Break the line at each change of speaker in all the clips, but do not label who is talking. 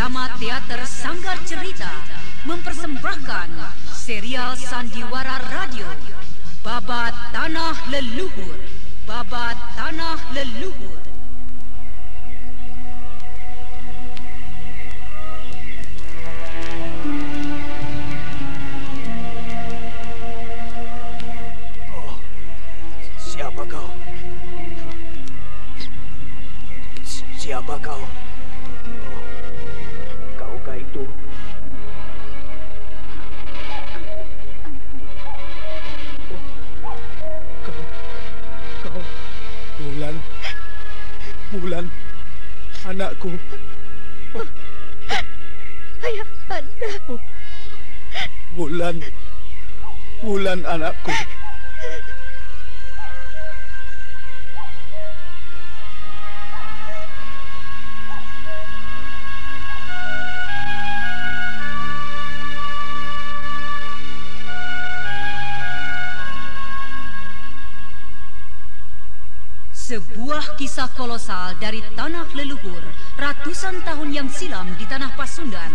Bersama Teater Sanggar Cerita mempersembahkan serial Sandiwara Radio Babat Tanah Leluhur Babat Tanah Leluhur
Oh, siapa kau? Si- Siapa kau? Oh, Bulan anakku.
Sebuah kisah kolosal dari tanah leluhur ratusan tahun yang silam di tanah Pasundan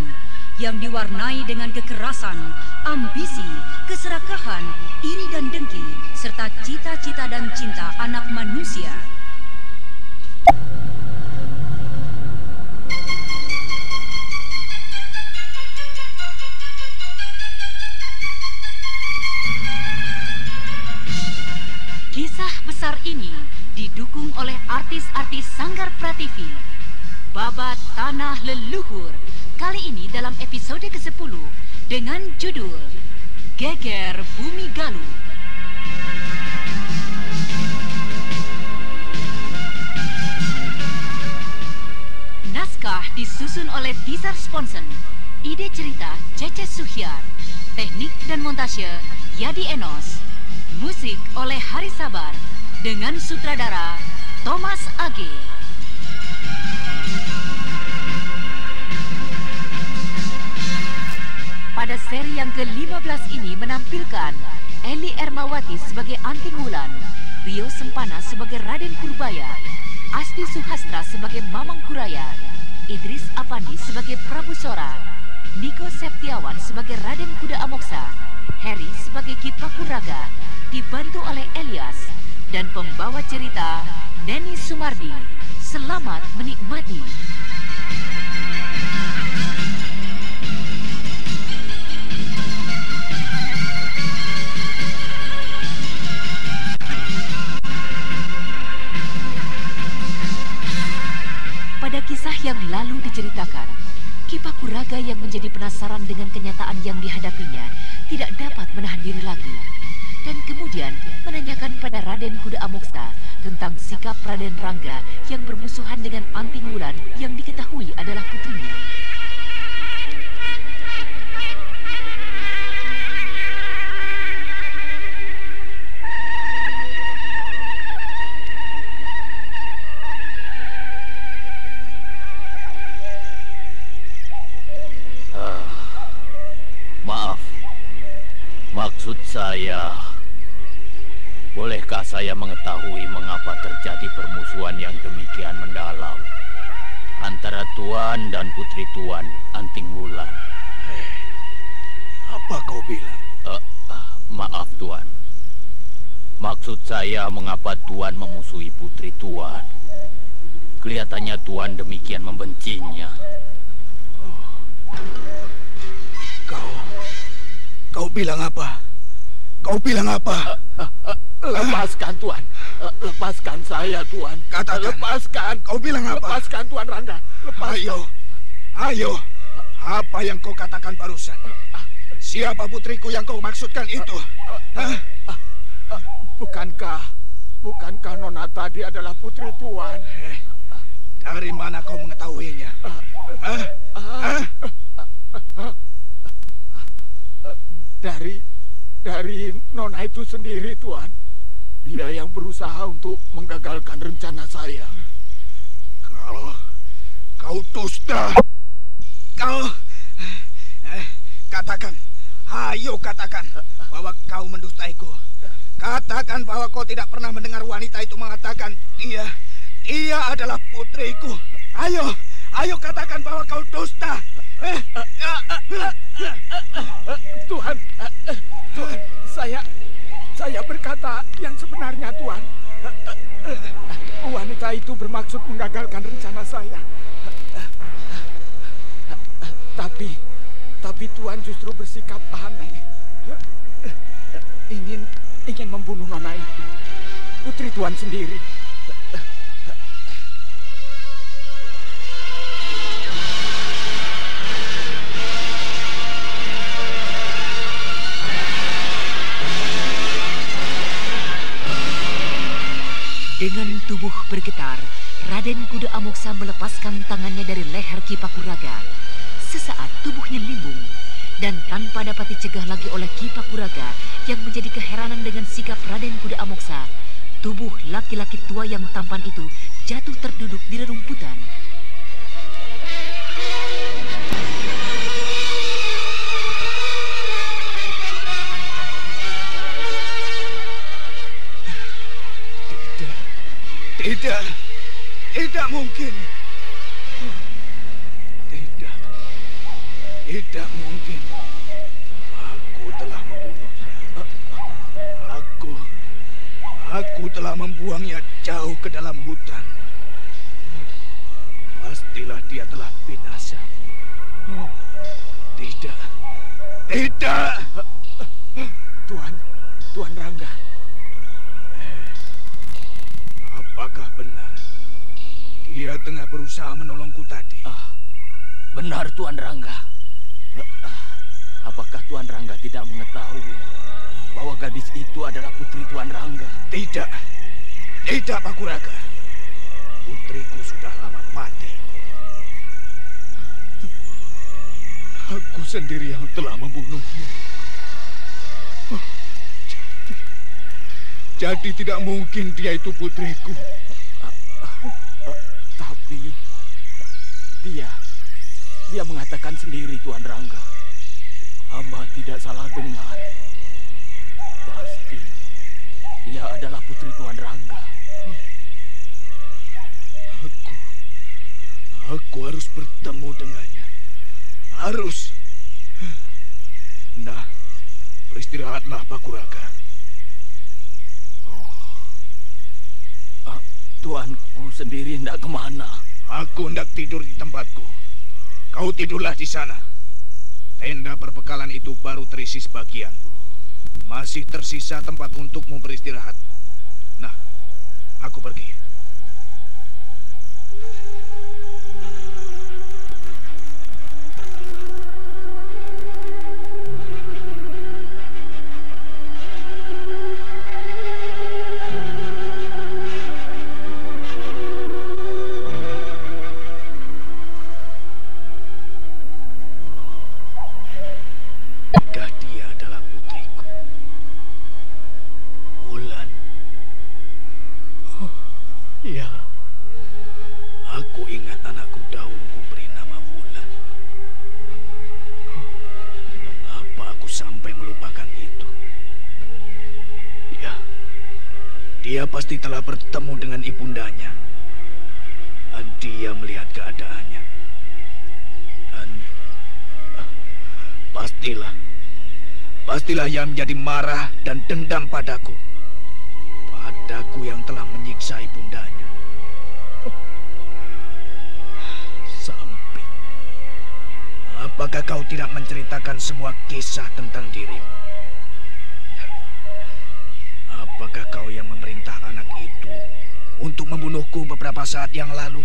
yang diwarnai dengan kekerasan, ambisi, keserakahan, iri dan dengki, serta cita-cita dan cinta anak manusia. Kisah besar ini didukung oleh artis-artis Sanggar Prativi. Babat Tanah Leluhur kali ini dalam episode ke-10 dengan judul Geger Bumi Galuh. Naskah disusun oleh Tizar Sponsen. Ide cerita Cece Suhyar. Teknik dan montase Yadi Enos. Musik oleh Hari Sabar dengan sutradara Thomas Age. Pada seri yang ke-15 ini menampilkan Eli Ermawati sebagai Anting Wulan, Rio Sempana sebagai Raden Purbaya, Asti Suhastra sebagai Mamang Kuraya, Idris Apandi sebagai Prabu Sora, Niko Septiawan sebagai Raden Kuda Amoksa, Harry sebagai Kipakuraga, dibantu oleh Elias, dan pembawa cerita Neni Sumardi. Selamat menikmati. Kuda Amoksa tentang sikap Raden Rangga yang bermusuhan dengan Anting Wulan yang diketahui adalah putrinya.
Maaf, maksud saya, bolehkah saya mengetahui mengapa terjadi permusuhan yang demikian mendalam antara Tuan dan Putri Tuan Anting Wulan?
Apa kau bilang?
Eh, ah, maaf Tuan, maksud saya mengapa Tuan memusuhi Putri Tuan? Kelihatannya Tuan demikian membencinya.
Kau, kau bilang apa? Kau bilang apa?
Lepaskan Tuan. Eh, Lepaskan saya Tuan.
Katakan.
Lepaskan.
Kau bilang apa?
Lepaskan Tuan Rangga. Lepaskan.
Ayo, ayo. Apa yang kau katakan barusan? Siapa putriku yang kau maksudkan itu? Hah?
Bukankah bukankah Nona tadi adalah putri Tuan?
Eh, dari mana kau mengetahuinya? Hah? Hah?
Dari dari Nona itu sendiri Tuan. Dia yang berusaha untuk menggagalkan rencana saya.
Kau, kau dusta. Kau, eh, katakan, ayo katakan bahwa kau mendustaiku. Katakan bahwa kau tidak pernah mendengar wanita itu mengatakan dia, dia adalah putriku. Ayo, ayo katakan bahwa kau dusta. Eh,
yang sebenarnya Tuhan. Wanita itu bermaksud menggagalkan rencana saya. Tapi tapi Tuhan justru bersikap aneh. Ingin ingin membunuh nona itu. Putri Tuhan sendiri.
Tubuh bergetar, Raden Kuda Amoksa melepaskan tangannya dari leher Kipakuraga. Sesaat tubuhnya limbung, dan tanpa dapat dicegah lagi oleh Kipakuraga yang menjadi keheranan dengan sikap Raden Kuda Amoksa, tubuh laki-laki tua yang tampan itu jatuh terduduk di rerumputan.
Tidak, tidak mungkin. Tidak, tidak mungkin. Aku telah membunuhnya. Aku, aku telah membuangnya jauh ke dalam hutan. Pastilah dia telah binasa. Oh, tidak, tidak.
Tuhan, Tuhan Rangga.
Benar dia tengah berusaha menolongku tadi?
Ah, benar Tuan Rangga. Ah, apakah Tuan Rangga tidak mengetahui bahwa gadis itu adalah putri Tuan Rangga?
Tidak, tidak Pak Kuraga. Putriku sudah lama mati. Aku sendiri yang telah membunuhnya. Jadi, jadi tidak mungkin dia itu putriku.
Tapi dia dia mengatakan sendiri Tuan Rangga. Hamba tidak salah dengar. Pasti dia adalah putri Tuan Rangga.
Aku, aku harus bertemu dengannya. Harus. Nah, beristirahatlah Pak Kuraga.
Ah, Tuanku sendiri hendak ke mana?
Aku hendak tidur di tempatku. Kau tidurlah di sana. Tenda perbekalan itu baru terisi sebagian. Masih tersisa tempat untukmu beristirahat. Nah, aku pergi. Pasti telah bertemu dengan ibundanya. Dan dia melihat keadaannya. Dan ah, pastilah Pastilah ia menjadi marah dan dendam padaku. Padaku yang telah menyiksa ibundanya. Sampai. Apakah kau tidak menceritakan semua kisah tentang dirimu? Apakah kau yang memerintah anak itu untuk membunuhku beberapa saat yang lalu?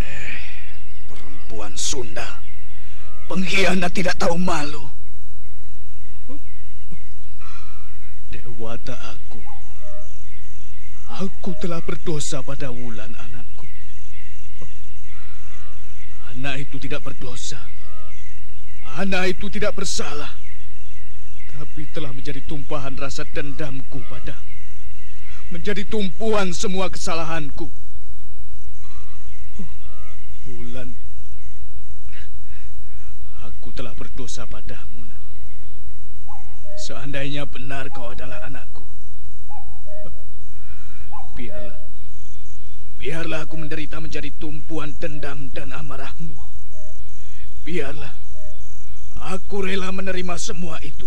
Eh, perempuan Sunda. Pengkhianat tidak tahu malu. Dewata aku. Aku telah berdosa pada Wulan anakku. Anak itu tidak berdosa. Anak itu tidak bersalah. Tapi telah menjadi tumpahan rasa dendamku padamu. Menjadi tumpuan semua kesalahanku. Wulan, aku telah berdosa padamu, nak. Seandainya benar kau adalah anakku, biarlah, Biarlah aku menderita menjadi tumpuan dendam dan amarahmu. Biarlah. Aku rela menerima semua itu.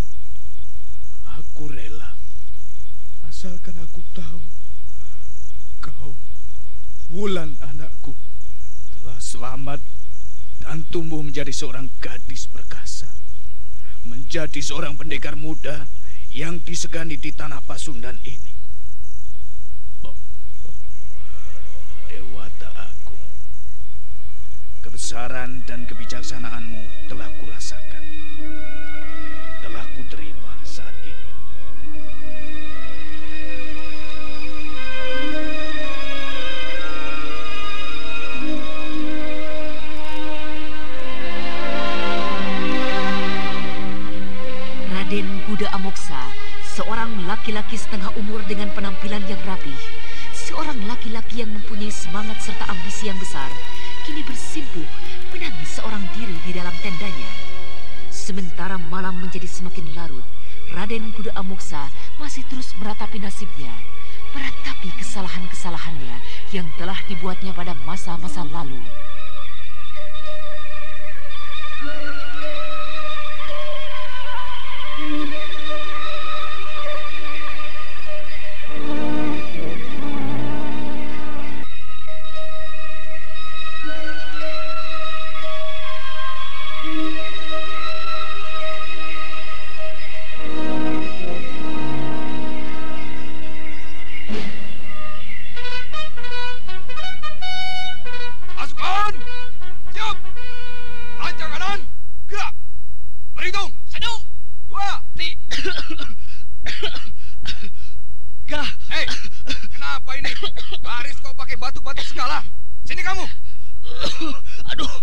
Aku rela. Asalkan aku tahu. Kau, Wulan anakku, telah selamat dan tumbuh menjadi seorang gadis perkasa. Menjadi seorang pendekar muda yang disegani di tanah Pasundan ini. Dewata Agung. Kebesaran dan kebijaksanaanmu telah kurasakan. Telah kuterima
Kuda Amoksa, seorang laki-laki setengah umur dengan penampilan yang rapih, seorang laki-laki yang mempunyai semangat serta ambisi yang besar, kini bersimpuh menangis seorang diri di dalam tendanya. Sementara malam menjadi semakin larut, Raden Kuda Amoksa masih terus meratapi nasibnya, meratapi kesalahan-kesalahannya yang telah dibuatnya pada masa-masa lalu.
Pasukan!
Gah,
Hei! Kenapa ini? Baris kau pakai batuk-batuk segala. Sini kamu!
aduh.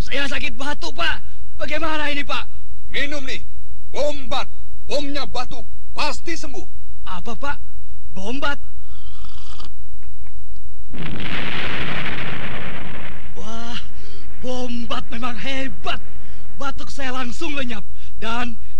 Saya sakit batuk, Pak. Bagaimana ini, Pak?
Minum nih. Bombat. Bomnya batuk. Pasti sembuh.
Apa, Pak? Bombat. Wah, bombat memang hebat. Batuk saya langsung lenyap. Dan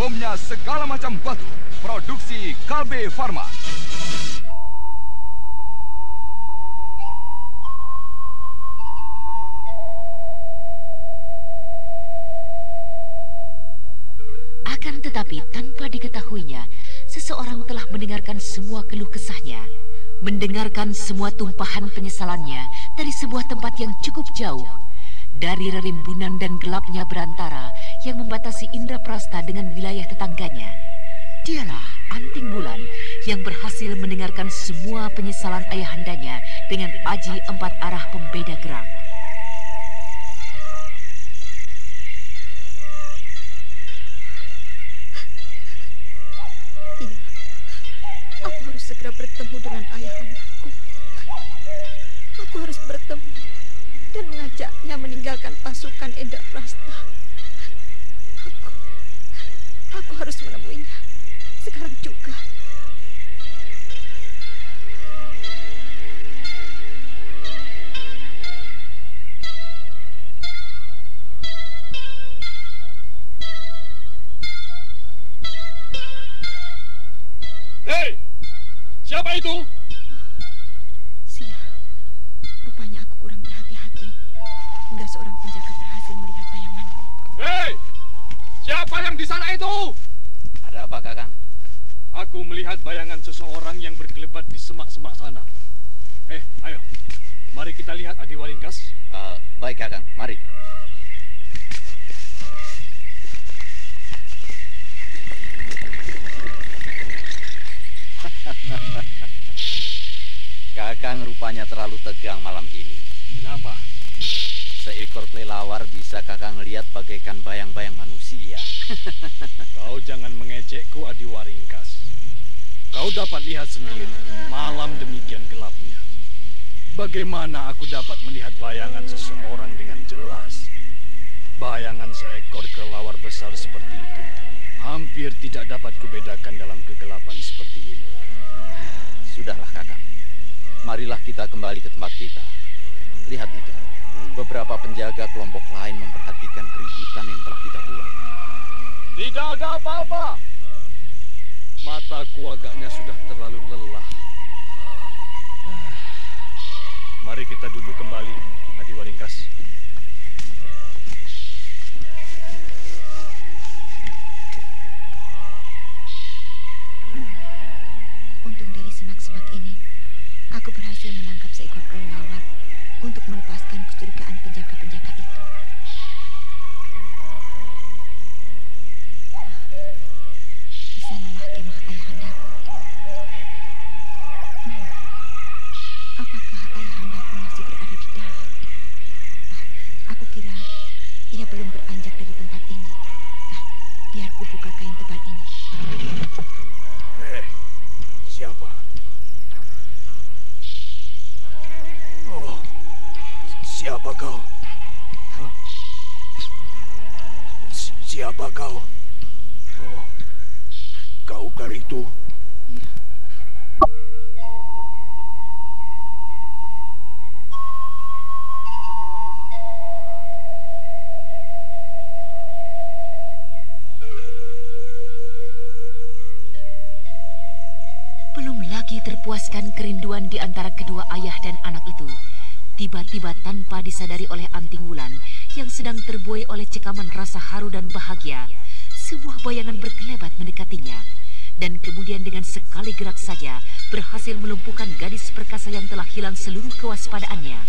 bomnya segala macam batuk. Produksi KB Pharma.
Akan tetapi tanpa diketahuinya, seseorang telah mendengarkan semua keluh kesahnya, mendengarkan semua tumpahan penyesalannya dari sebuah tempat yang cukup jauh, dari rerimbunan dan gelapnya berantara yang membatasi Indra Prasta dengan wilayah tetangganya. Dialah Anting Bulan yang berhasil mendengarkan semua penyesalan ayahandanya dengan aji empat arah pembeda gerak.
Iya, aku harus segera bertemu dengan ayahandaku. Aku harus bertemu dan mengajaknya meninggalkan pasukan Enda Prasta. Harus menemuinya sekarang juga.
Hei! Siapa itu?
Sia, rupanya aku kurang berhati-hati hingga seorang penjaga berhasil melihat bayanganku.
Hei! Siapa yang di sana itu?
Ada apa, Kakang?
Aku melihat bayangan seseorang yang berkelebat di semak-semak sana. Eh, ayo. Mari kita lihat Adi Waringkas.
Eh, baik, Kakang. Mari. Kakang rupanya terlalu tegang malam ini.
Kenapa?
Seekor kelelawar bisa Kakang lihat bagaikan bayang-bayang manusia.
Kau jangan mengejekku Adi Waringkas. Kau dapat lihat sendiri malam demikian gelapnya.
Bagaimana aku dapat melihat bayangan seseorang dengan jelas? Bayangan seekor kelawar besar seperti itu hampir tidak dapat kubedakan dalam kegelapan seperti ini.
Sudahlah kakak. Marilah kita kembali ke tempat kita. Lihat itu. Beberapa penjaga kelompok lain memperhatikan keributan yang telah kita buat.
Tidak ada apa-apa. Mataku agaknya sudah terlalu lelah. Ah, Mari kita duduk kembali, Hadi Waringkas.
Untung dari semak-semak ini, aku berhasil menangkap seekor kelelawar untuk melepaskan kecurigaan penjaga-penjaga itu. Di sanalah kemah ayahandaku. Hmm, Apakah ayahandaku masih berada di dalam? Ah, Aku kira ia belum beranjak dari tempat ini. Ah, Biar ku buka kain tebal ini.
Siapa kau? Siapa kau? Oh, kau Karitu.
Belum lagi terpuaskan kerinduan di antara kedua ayah dan anak itu. Tiba-tiba tanpa disadari oleh Anting Wulan yang sedang terbuai oleh cekaman rasa haru dan bahagia, sebuah bayangan berkelebat mendekatinya. Dan kemudian dengan sekali gerak saja berhasil melumpuhkan gadis perkasa yang telah hilang seluruh kewaspadaannya.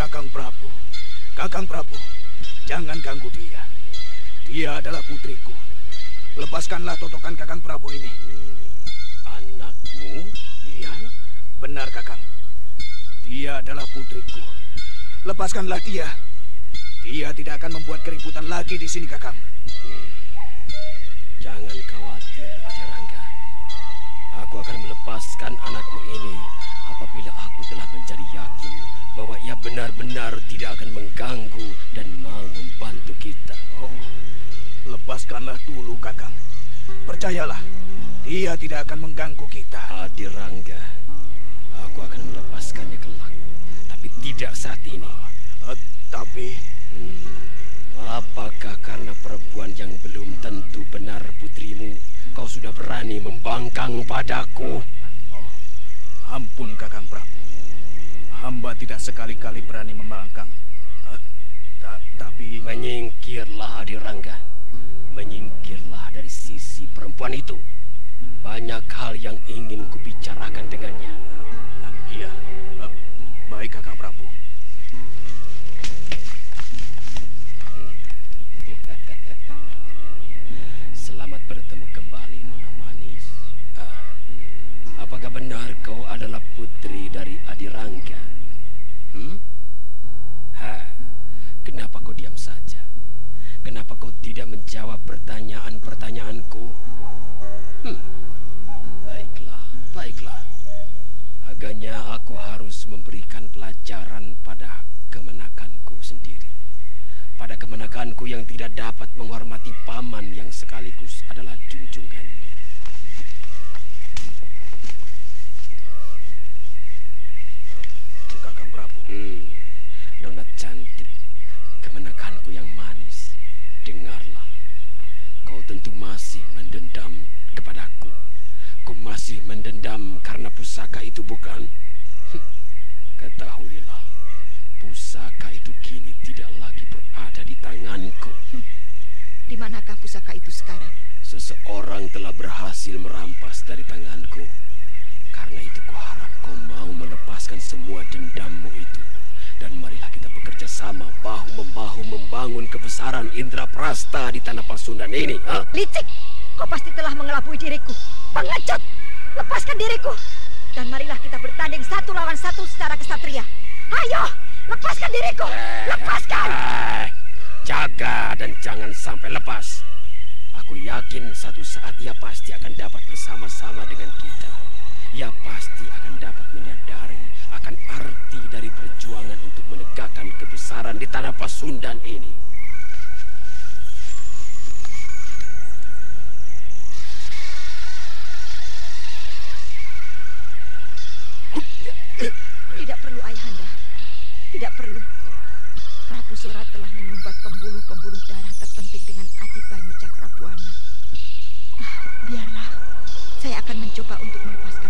Kakang Prabu. Kakang Prabu, jangan ganggu dia. Dia adalah putriku. Lepaskanlah totokan Kakang Prabu ini.
Anakmu?
Iya, benar Kakang. Dia adalah putriku. Lepaskanlah dia. Dia tidak akan membuat keributan lagi di sini, Kakang.
Jangan khawatir, Adirangga. Aku akan melepaskan anakmu ini apabila aku telah menjadi yakin bahwa ia benar-benar tidak akan mengganggu dan mau membantu kita.
Oh, lepaskanlah dulu, Kakang. Percayalah, dia tidak akan mengganggu kita.
Adirangga, aku akan melepaskannya kelak, tapi tidak saat ini.
Eh, tapi
Hmm, apakah karena perempuan yang belum tentu benar putrimu, kau sudah berani membangkang padaku?
Oh, ampun Kakang Prabu. Hamba tidak sekali-kali berani membangkang. Eh, ta- tapi
Menyingkirlah Adirangga. Menyingkirlah dari sisi perempuan itu. Banyak hal yang ingin kubicarakan dengannya.
iya, eh, baik Kakang Prabu.
Selamat bertemu kembali, Nona Manis. Ah, apakah benar kau adalah putri dari Adirangga? Hmm? Ha, kenapa kau diam saja? Kenapa kau tidak menjawab pertanyaan-pertanyaanku? Hmm, baiklah, baiklah. Agaknya aku harus memberikan pelajaran pada kemenakanku sendiri. Pada kemenakanku yang tidak dapat menghormati paman yang sekaligus adalah junjungannya.
Kakang Prabu.
Hmm, nona cantik, kemenakanku yang manis. Dengarlah, kau tentu masih mendendam kepadaku. Kau masih mendendam karena pusaka itu bukan? Ketahuilah, pusaka itu kini tidak lagi berada di tanganku.
Di manakah pusaka itu sekarang?
Seseorang telah berhasil merampas dari tanganku. Karena itu kuharap kau mau melepaskan semua dendammu itu. Dan marilah kita bekerja sama bahu-membahu membangun kebesaran Indra Prasta di tanah Pasundan ini. Ha?
Licik, kau pasti telah mengelabui diriku. Pengecut, lepaskan diriku. Dan marilah kita bertanding satu lawan satu secara kesatria. Ayo, lepaskan diriku. Lepaskan.
Eh, jaga dan jangan sampai lepas. Aku yakin satu saat ia pasti akan dapat bersama-sama dengan kita. Ia pasti akan dapat menyadari akan arti dari perjuangan untuk menegakkan kebesaran di tanah Pasundan ini.
Sora telah menyumbat pembuluh-pembuluh darah terpenting dengan Adi Banyu Cakrabuana. Ah, biarlah. Saya akan mencoba untuk melepaskan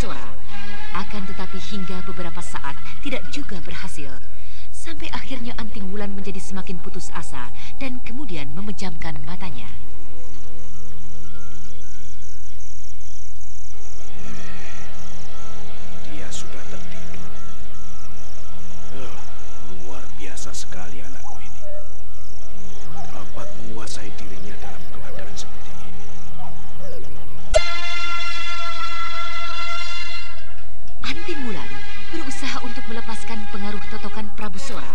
Sora. Akan tetapi hingga beberapa saat tidak juga berhasil. Sampai akhirnya Anting Wulan menjadi semakin putus asa dan kemudian memejamkan matanya. Pengaruh totokan Prabu Sora.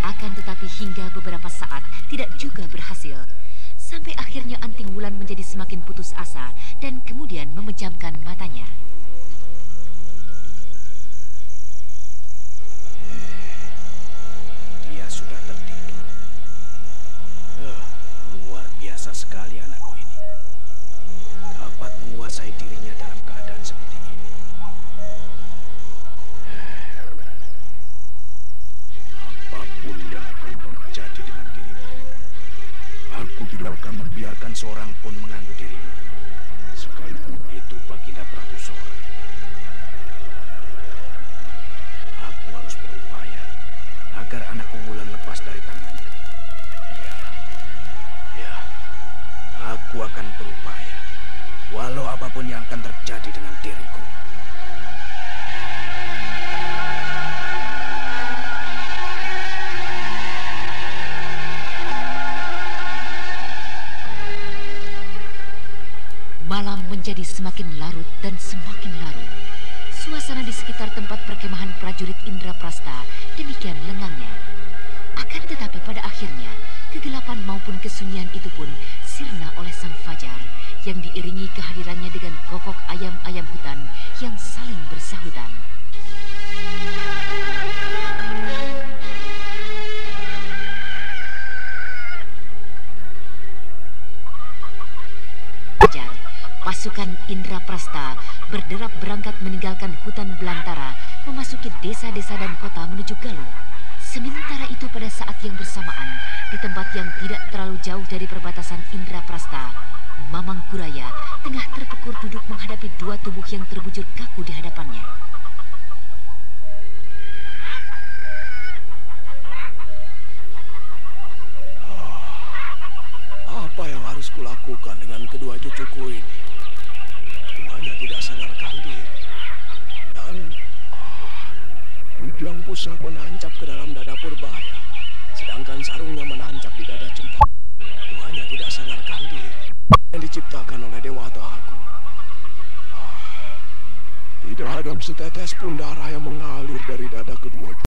Akan tetapi hingga beberapa saat tidak juga berhasil. Sampai akhirnya Anting Wulan menjadi semakin putus asa dan kemudian memejamkan matanya.
Seorang pun mengganggu dirimu. Sekalipun itu Baginda Prabu Sora. Aku harus berupaya agar anakku Wulan lepas dari tangannya. Ya, ya, aku akan berupaya, walau apa pun yang akan terjadi dengan diriku.
Menjadi semakin larut dan semakin larut. Suasana di sekitar tempat perkemahan prajurit Indra Prasta demikian lengangnya. Akan tetapi pada akhirnya, kegelapan maupun kesunyian itu pun sirna oleh sang fajar yang diiringi kehadirannya dengan kokok ayam-ayam hutan yang saling bersahutan. Pasukan Indra Prasta berderap berangkat meninggalkan hutan belantara, memasuki desa-desa dan kota menuju Galuh. Sementara itu pada saat yang bersamaan, di tempat yang tidak terlalu jauh dari perbatasan Indra Prasta, Mamang Kuraya tengah terpekur duduk menghadapi dua tubuh yang terbujur kaku di hadapannya.
Apa yang harus kulakukan dengan kedua cucuku ini? Keduanya tidak sadarkan diri. Dan ah, ujang pusat menancap ke dalam dada Purbaya, sedangkan sarungnya menancap di dada Cempa. Keduanya tidak sadarkan diri yang diciptakan oleh Dewata Agung. Ah, tidak ada setetes pun darah yang mengalir dari dada kedua